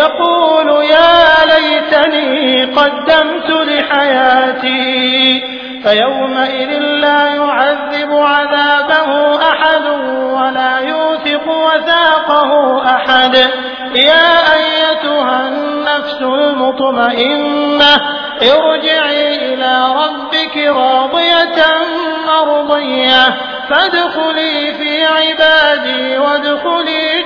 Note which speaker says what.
Speaker 1: يقول يا ليتني قدمت لحياتي فيومئذ لا يعذب عذابه أحد ولا يوثق وثاقه أحد. يا أيتها النفس المطمئنة ارجعي إلى ربك راضية مرضية فادخلي في عبادي وادخلي